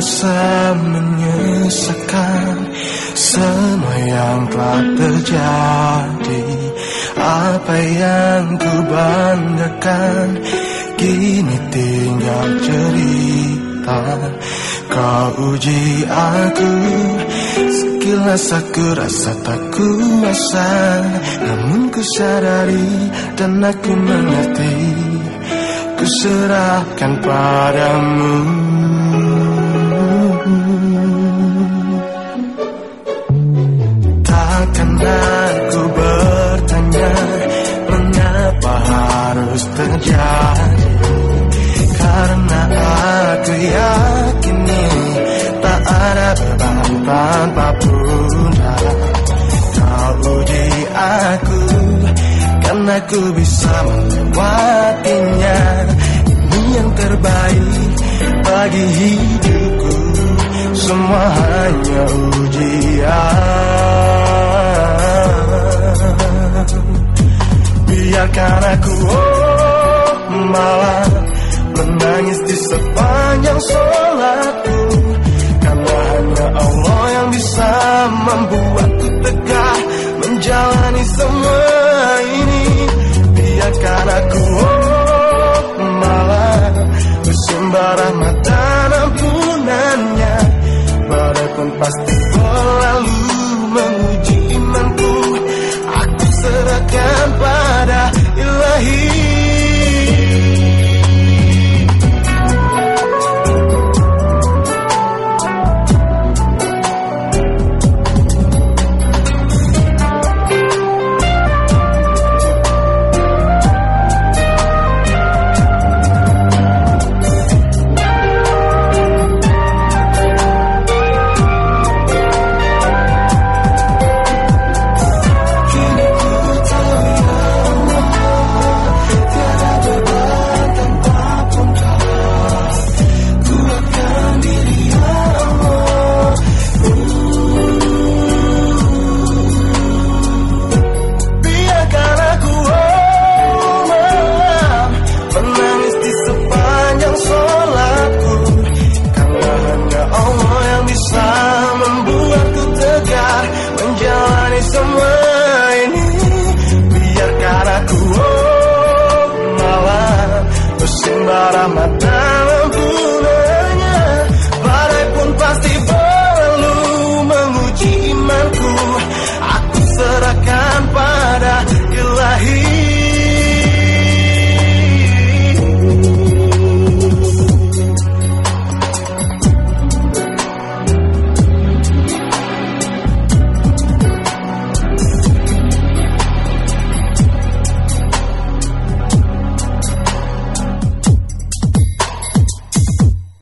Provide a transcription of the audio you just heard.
rasa menyesakan Semua yang telah terjadi. Apa yang ku banggakan Kini tinggal cerita. Kau uji aku Sekilas aku rasa tak kuasa. Namun ku sadari dan aku mengerti Ku serahkan padamu harus terjadi. Karena aku yakini Tak ada beban tanpa bunda Kau uji aku Karena aku bisa melewatinya. Ini yang terbaik bagi hidupku. Semua hanya ujian sepanjang sholatku. Karena hanya Allah yang bisa membuatku tegar Menjalani semua ini. Biarkan aku oh, malah Bersembah rahmat dan ampunannya. Badai pun pasti berlalu menguji imanku Aku serahkan pada ilahi